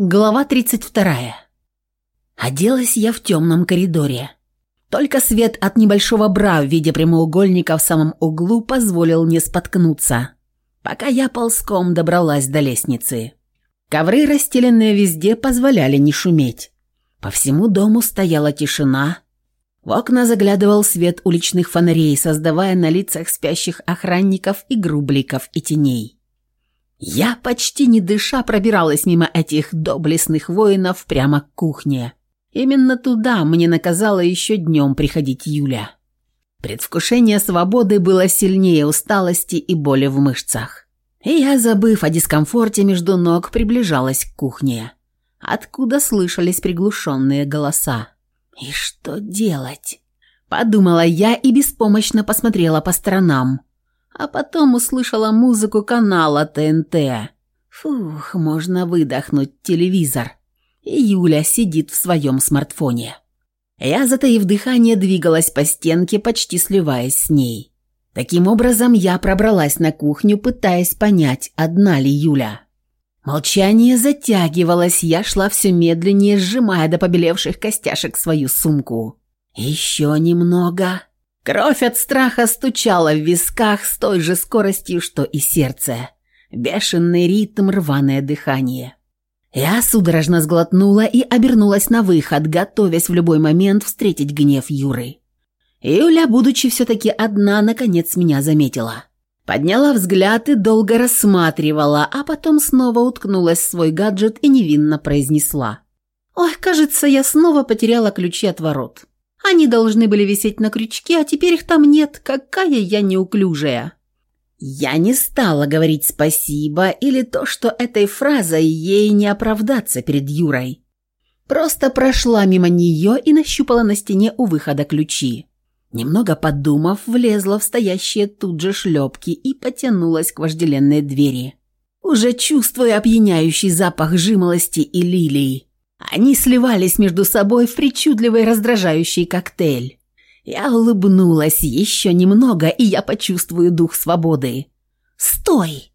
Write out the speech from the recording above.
Глава 32. Оделась я в темном коридоре. Только свет от небольшого бра в виде прямоугольника в самом углу позволил не споткнуться, пока я ползком добралась до лестницы. Ковры, расстеленные везде, позволяли не шуметь. По всему дому стояла тишина. В окна заглядывал свет уличных фонарей, создавая на лицах спящих охранников игру бликов и теней. Я почти не дыша пробиралась мимо этих доблестных воинов прямо к кухне. Именно туда мне наказала еще днем приходить Юля. Предвкушение свободы было сильнее усталости и боли в мышцах. И я, забыв о дискомфорте между ног, приближалась к кухне, откуда слышались приглушенные голоса. «И что делать?» – подумала я и беспомощно посмотрела по сторонам – а потом услышала музыку канала ТНТ. Фух, можно выдохнуть телевизор. И Юля сидит в своем смартфоне. Я, затаив дыхание, двигалась по стенке, почти сливаясь с ней. Таким образом, я пробралась на кухню, пытаясь понять, одна ли Юля. Молчание затягивалось, я шла все медленнее, сжимая до побелевших костяшек свою сумку. «Еще немного», Кровь от страха стучала в висках с той же скоростью, что и сердце. Бешеный ритм, рваное дыхание. Я судорожно сглотнула и обернулась на выход, готовясь в любой момент встретить гнев Юры. Юля, будучи все-таки одна, наконец меня заметила. Подняла взгляд и долго рассматривала, а потом снова уткнулась в свой гаджет и невинно произнесла. «Ой, кажется, я снова потеряла ключи от ворот». Они должны были висеть на крючке, а теперь их там нет. Какая я неуклюжая!» Я не стала говорить «спасибо» или то, что этой фразой ей не оправдаться перед Юрой. Просто прошла мимо нее и нащупала на стене у выхода ключи. Немного подумав, влезла в стоящие тут же шлепки и потянулась к вожделенной двери, уже чувствуя опьяняющий запах жимолости и лилий. Они сливались между собой в причудливый раздражающий коктейль. Я улыбнулась еще немного, и я почувствую дух свободы. «Стой!»